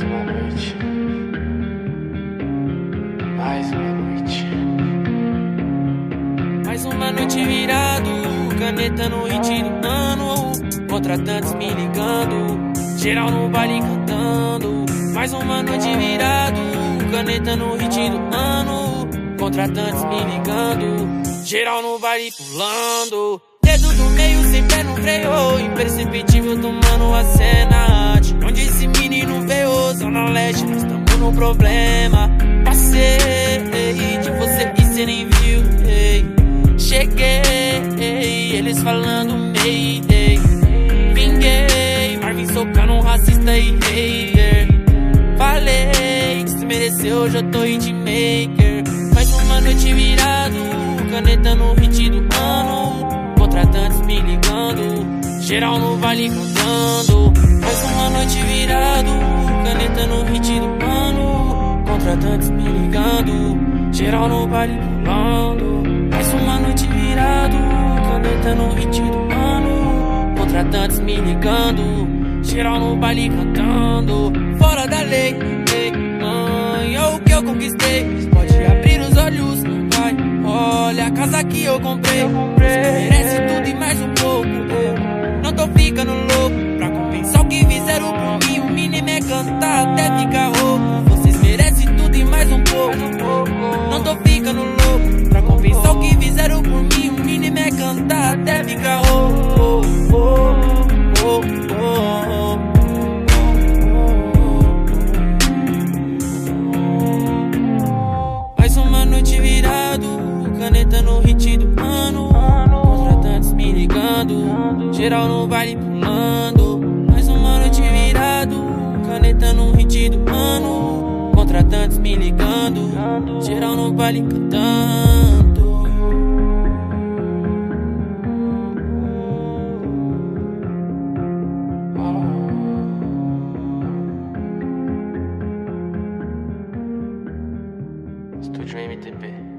mais uma noite. Mais uma noite. Mais uma noite virado, canetando e ano. Contratantes me ligando, geral no baile cantando. Mais uma noite virado, caneta no hit do ano. Contratantes me ligando, geral no baile pulando. Dedo do meio sem pé no freio, imperceptível tomando a cena. Cheguei, eles falando Mayday. Vinguei, Marvin socando um racista e hater. Falei que se mereceu, hoje eu tô hitmaker. Mais uma noite virado, caneta no hit do ano. Contratantes me ligando, geral no vale cantando. Mais uma noite virado, caneta no hit do ano. Contratantes me ligando, geral no vale pulando. Caneta no hit do. Contratantes me ligando, geral no baile cantando. Fora da lei, ei, mãe, é o que eu conquistei. Pode abrir os olhos, vai. Olha a casa que eu comprei. Você merece tudo e mais um pouco. Não tô ficando louco. Pra compensar o que fizeram por mim, o mínimo é cantar até ficar rouco. Geral no baile pulando. Mais um ano te virado. Canetando um hit do mano. Contratantes me ligando. Geral no baile cantando. Estúdio MTP.